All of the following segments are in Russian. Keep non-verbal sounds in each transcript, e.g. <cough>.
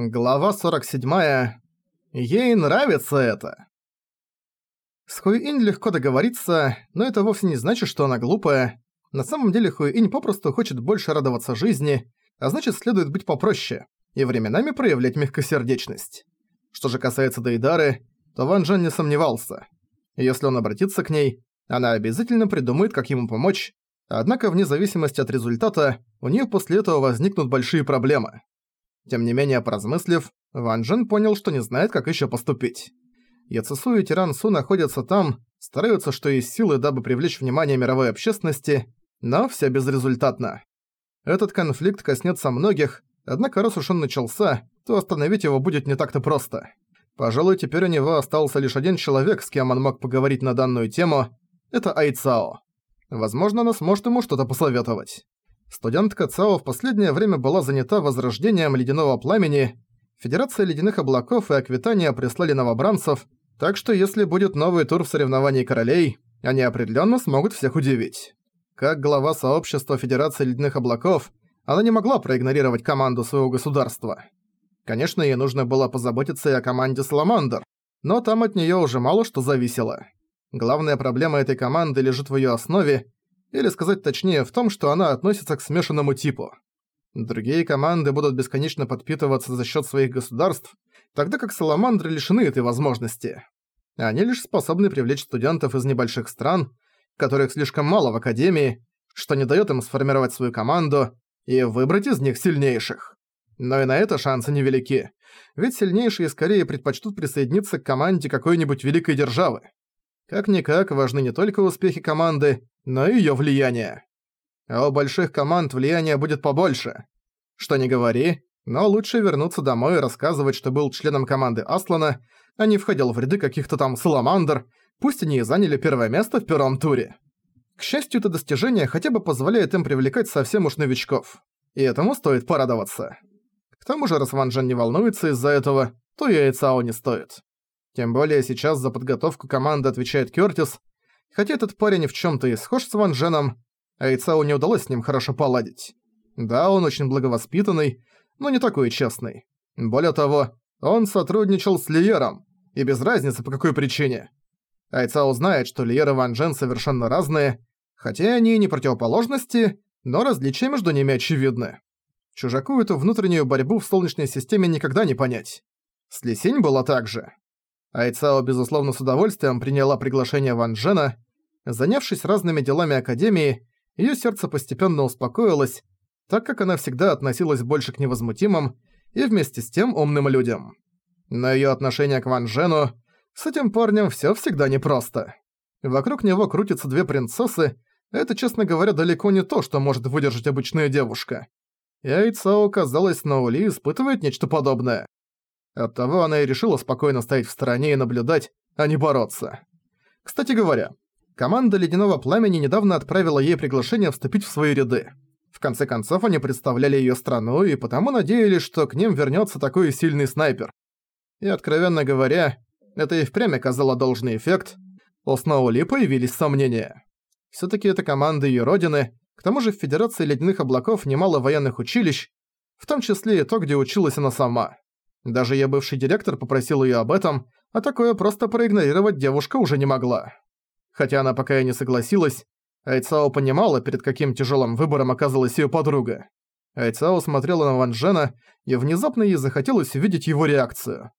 Глава 47. Ей нравится это. С Хуиинь легко договориться, но это вовсе не значит, что она глупая. На самом деле Хуиинь попросту хочет больше радоваться жизни, а значит следует быть попроще и временами проявлять мягкосердечность. Что же касается Дейдары, то Ван Джен не сомневался. Если он обратится к ней, она обязательно придумает, как ему помочь, однако вне зависимости от результата, у нее после этого возникнут большие проблемы. Тем не менее, поразмыслив, Ван Джен понял, что не знает, как еще поступить. Яцесу и Тиран Су находятся там, стараются что есть силы, дабы привлечь внимание мировой общественности, но все безрезультатно. Этот конфликт коснется многих, однако раз уж он начался, то остановить его будет не так-то просто. Пожалуй, теперь у него остался лишь один человек, с кем он мог поговорить на данную тему. Это Айцао. Возможно, она сможет ему что-то посоветовать. Студентка Цао в последнее время была занята возрождением ледяного пламени. Федерация ледяных облаков и Аквитания прислали новобранцев, так что если будет новый тур в соревновании королей, они определенно смогут всех удивить. Как глава сообщества Федерации ледяных облаков, она не могла проигнорировать команду своего государства. Конечно, ей нужно было позаботиться и о команде Саламандр, но там от неё уже мало что зависело. Главная проблема этой команды лежит в её основе, или сказать точнее в том, что она относится к смешанному типу. Другие команды будут бесконечно подпитываться за счет своих государств, тогда как саламандры лишены этой возможности. Они лишь способны привлечь студентов из небольших стран, которых слишком мало в Академии, что не дает им сформировать свою команду и выбрать из них сильнейших. Но и на это шансы невелики, ведь сильнейшие скорее предпочтут присоединиться к команде какой-нибудь великой державы. Как-никак важны не только успехи команды, но и её влияние. А у больших команд влияние будет побольше. Что не говори, но лучше вернуться домой и рассказывать, что был членом команды Аслана, а не входил в ряды каких-то там саламандр, пусть они и заняли первое место в первом туре. К счастью, это достижение хотя бы позволяет им привлекать совсем уж новичков. И этому стоит порадоваться. К тому же, раз Ван Джен не волнуется из-за этого, то и Айцао не стоит. Тем более сейчас за подготовку команды отвечает Кёртис, Хотя этот парень в чем-то и схож с Ван Дженом, а не удалось с ним хорошо поладить. Да, он очень благовоспитанный, но не такой честный. Более того, он сотрудничал с Лиером, и без разницы по какой причине. Айцао знает, что Лиер и Ван Джен совершенно разные, хотя они и не противоположности, но различия между ними очевидны. Чужаку эту внутреннюю борьбу в Солнечной системе никогда не понять. С Лисинь было так же. Айцао, безусловно, с удовольствием приняла приглашение Ван Джена. Занявшись разными делами Академии, её сердце постепенно успокоилось, так как она всегда относилась больше к невозмутимым и вместе с тем умным людям. Но её отношение к Ван Джену с этим парнем всё всегда непросто. Вокруг него крутятся две принцессы, это, честно говоря, далеко не то, что может выдержать обычная девушка. И Айцао, казалось, Наули испытывает нечто подобное. Оттого она и решила спокойно стоять в стороне и наблюдать, а не бороться. Кстати говоря, команда Ледяного Пламени недавно отправила ей приглашение вступить в свои ряды. В конце концов, они представляли её страну и потому надеялись, что к ним вернётся такой сильный снайпер. И, откровенно говоря, это и впрямь оказало должный эффект. У Сноули появились сомнения. Всё-таки это команда её родины, к тому же в Федерации Ледяных Облаков немало военных училищ, в том числе и то, где училась она сама. Даже я бывший директор попросил её об этом, а такое просто проигнорировать девушка уже не могла. Хотя она пока и не согласилась, Айцао понимала, перед каким тяжёлым выбором оказалась её подруга. Айцао смотрела на Ван Джена, и внезапно ей захотелось увидеть его реакцию.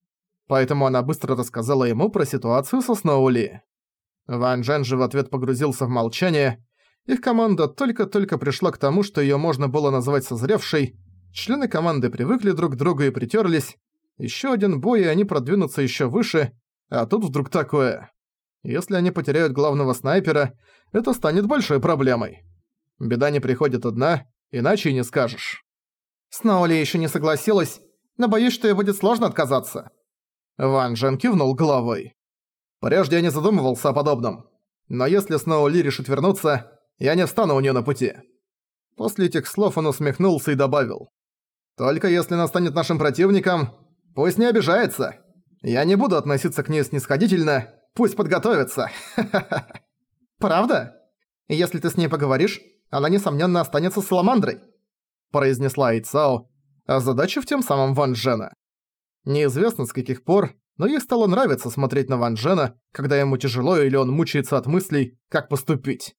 Поэтому она быстро рассказала ему про ситуацию со Сноули. Ван Джен же в ответ погрузился в молчание. Их команда только-только пришла к тому, что её можно было назвать созревшей. Члены команды привыкли друг к другу и притерлись, еще один бой, и они продвинутся еще выше, а тут вдруг такое. Если они потеряют главного снайпера, это станет большой проблемой. Беда не приходит одна, иначе и не скажешь. Сноули еще не согласилась, но боюсь, что ей будет сложно отказаться. Ван Джен кивнул головой. Прежде я не задумывался о подобном. Но если Сноули решит вернуться, я не встану у нее на пути. После этих слов он усмехнулся и добавил. Только если она станет нашим противником, Пусть не обижается. Я не буду относиться к ней снисходительно. Пусть подготовится. <laughs> Правда? Если ты с ней поговоришь, она несомненно останется саламандрой. Произнесла Айцао, озадачив тем самым Ван Джена. Неизвестно с каких пор, но ей стало нравиться смотреть на Ван Джена, когда ему тяжело или он мучается от мыслей, как поступить.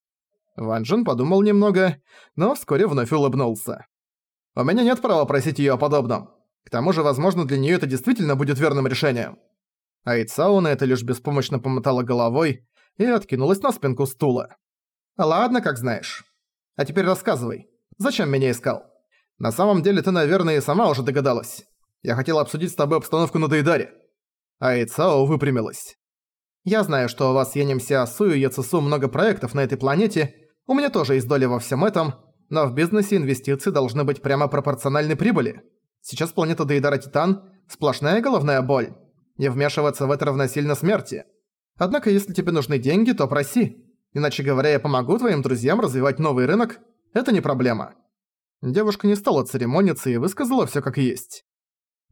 Ван Джен подумал немного, но вскоре вновь улыбнулся. «У меня нет права просить её о подобном. К тому же, возможно, для неё это действительно будет верным решением». Айцао на это лишь беспомощно помотала головой и откинулась на спинку стула. «Ладно, как знаешь. А теперь рассказывай, зачем меня искал? На самом деле ты, наверное, и сама уже догадалась. Я хотел обсудить с тобой обстановку на Дейдаре». Айцао выпрямилась. «Я знаю, что у вас с Янем Сиасу и Яцесу много проектов на этой планете, у меня тоже есть доля во всем этом, но в бизнесе инвестиции должны быть прямо пропорциональны прибыли. Сейчас планета Дейдара Титан – сплошная головная боль. Не вмешиваться в это равносильно смерти. Однако, если тебе нужны деньги, то проси. Иначе говоря, я помогу твоим друзьям развивать новый рынок. Это не проблема». Девушка не стала церемониться и высказала всё как есть.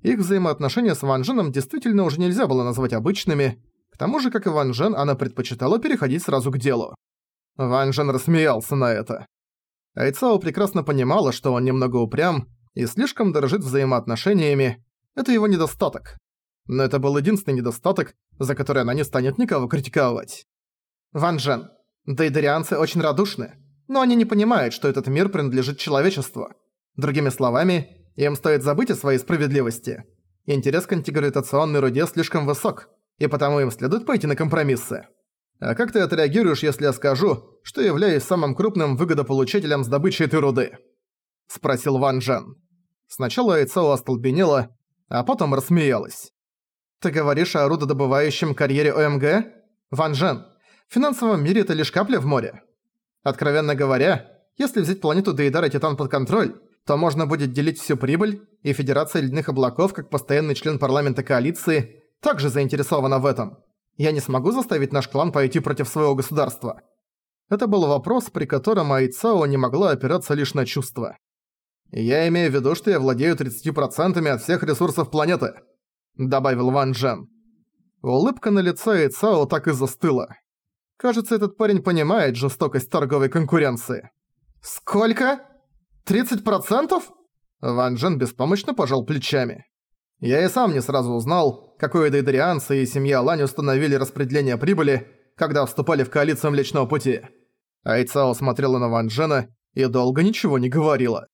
Их взаимоотношения с Ван Дженом действительно уже нельзя было назвать обычными. К тому же, как и Ван Джен, она предпочитала переходить сразу к делу. Ван Джен рассмеялся на это. Айцао прекрасно понимала, что он немного упрям и слишком дорожит взаимоотношениями. Это его недостаток. Но это был единственный недостаток, за который она не станет никого критиковать. Ван Джен, дейдерианцы очень радушны, но они не понимают, что этот мир принадлежит человечеству. Другими словами, им стоит забыть о своей справедливости. Интерес к интеграционной руде слишком высок, и потому им следует пойти на компромиссы. А как ты отреагируешь, если я скажу, что являюсь самым крупным выгодополучателем с добычей этой руды?» Спросил Ван Джен. Сначала Айцао остолбенела, а потом рассмеялась. «Ты говоришь о рудодобывающем карьере ОМГ? Ван Джен, в финансовом мире это лишь капля в море. Откровенно говоря, если взять планету Дейдар Титан под контроль, то можно будет делить всю прибыль, и Федерация Ледяных Облаков, как постоянный член парламента коалиции, также заинтересована в этом. Я не смогу заставить наш клан пойти против своего государства. Это был вопрос, при котором Айцао не могла опираться лишь на чувства. «Я имею в виду, что я владею 30% от всех ресурсов планеты», — добавил Ван Джен. Улыбка на лице Айцао так и застыла. Кажется, этот парень понимает жестокость торговой конкуренции. «Сколько?» «Тридцать процентов?» Ван Джен беспомощно пожал плечами. Я и сам не сразу узнал, какое дейдарианцы и семья Лань установили распределение прибыли, когда вступали в коалицию Млечного Пути. Айцао смотрела на Ван Джена и долго ничего не говорила.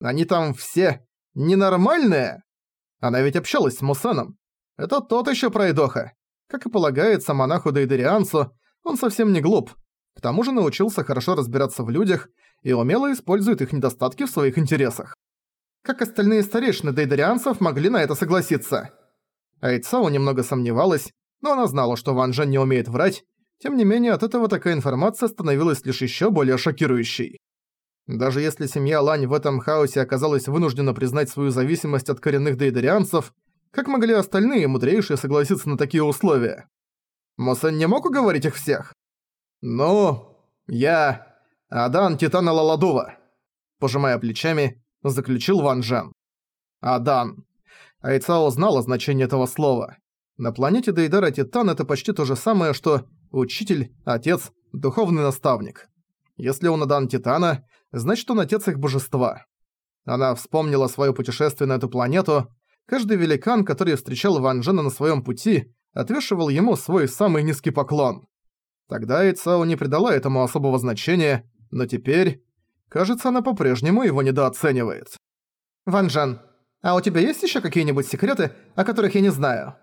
Они там все ненормальные? Она ведь общалась с Мусаном. Это тот еще пройдоха. Как и полагается монаху дейдарианцу, он совсем не глуп. К тому же научился хорошо разбираться в людях и умело использует их недостатки в своих интересах. Как остальные старейшины дейдарианцев могли на это согласиться? Айцао немного сомневалась, но она знала, что Ван Джен не умеет врать, тем не менее от этого такая информация становилась лишь еще более шокирующей. Даже если семья Лань в этом хаосе оказалась вынуждена признать свою зависимость от коренных дейдарианцев, как могли остальные мудрейшие согласиться на такие условия? Мосэн не мог уговорить их всех? «Ну, я...» «Адан Титана Лаладува», пожимая плечами, заключил Ван Джен. Адан. Айцао знала значение этого слова. На планете Дейдара Титан это почти то же самое, что учитель, отец, духовный наставник. Если он Адан Титана, значит он отец их божества. Она вспомнила свое путешествие на эту планету. Каждый великан, который встречал Ван Джена на своем пути, отвешивал ему свой самый низкий поклон. Тогда Айцао не придала этому особого значения, но теперь... Кажется, она по-прежнему его недооценивает. «Ван Джан, а у тебя есть ещё какие-нибудь секреты, о которых я не знаю?»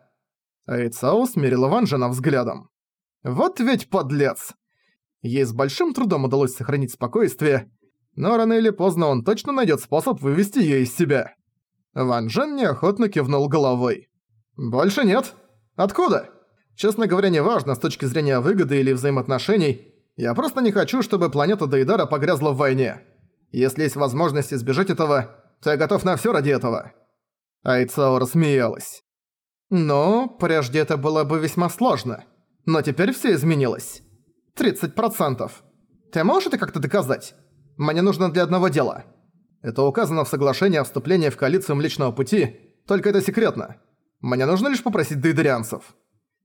Айцао смерила Ван Джана взглядом. «Вот ведь подлец!» Ей с большим трудом удалось сохранить спокойствие, но рано или поздно он точно найдёт способ вывести её из себя. Ван Джен неохотно кивнул головой. «Больше нет. Откуда?» Честно говоря, неважно с точки зрения выгоды или взаимоотношений, я просто не хочу, чтобы планета Дейдара погрязла в войне. Если есть возможность избежать этого, то я готов на всё ради этого». Айцао рассмеялась. «Ну, прежде это было бы весьма сложно. Но теперь всё изменилось. 30%. Ты можешь это как-то доказать? Мне нужно для одного дела». Это указано в соглашении о вступлении в коалицию Млечного Пути, только это секретно. Мне нужно лишь попросить дейдерианцев.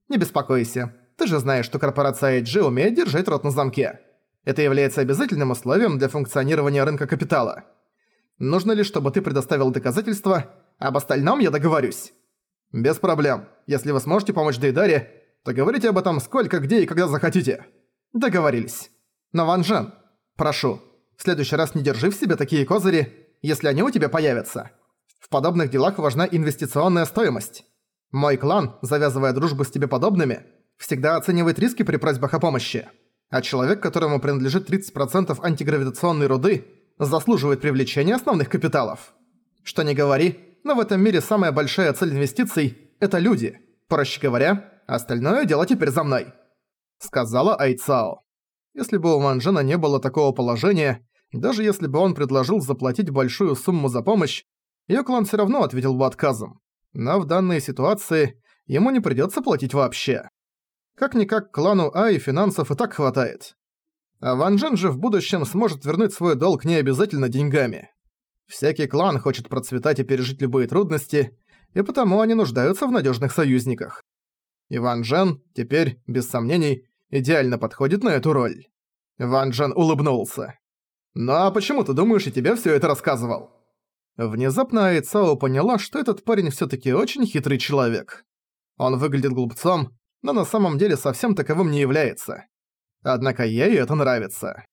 Не беспокойся. Ты же знаешь, что корпорация IG умеет держать рот на замке. Это является обязательным условием для функционирования рынка капитала. Нужно лишь, чтобы ты предоставил доказательства, об остальном я договорюсь». «Без проблем. Если вы сможете помочь Дейдаре, то говорите об этом сколько, где и когда захотите». «Договорились. Но Ван Жен, прошу, в следующий раз не держи в себе такие козыри, если они у тебя появятся. В подобных делах важна инвестиционная стоимость. Мой клан, завязывая дружбу с тебе подобными, всегда оценивает риски при просьбах о помощи. А человек, которому принадлежит 30% антигравитационной руды, заслуживает привлечения основных капиталов. Что не говори, но в этом мире самая большая цель инвестиций – это люди. Проще говоря, остальное дело теперь за мной. Сказала Айцао. Если бы у Манжена не было такого положения, даже если бы он предложил заплатить большую сумму за помощь, её клан всё равно ответил бы отказом. Но в данной ситуации ему не придётся платить вообще. Как-никак клану Ай финансов и так хватает. А Ван Джен же в будущем сможет вернуть свой долг не обязательно деньгами. Всякий клан хочет процветать и пережить любые трудности, и потому они нуждаются в надёжных союзниках. И Ван Джен теперь, без сомнений, идеально подходит на эту роль. Ван Джен улыбнулся. «Ну а почему ты думаешь, я тебе всё это рассказывал?» Внезапно Айцао поняла, что этот парень всё-таки очень хитрый человек. Он выглядит глупцом, но на самом деле совсем таковым не является. Однако ей это нравится.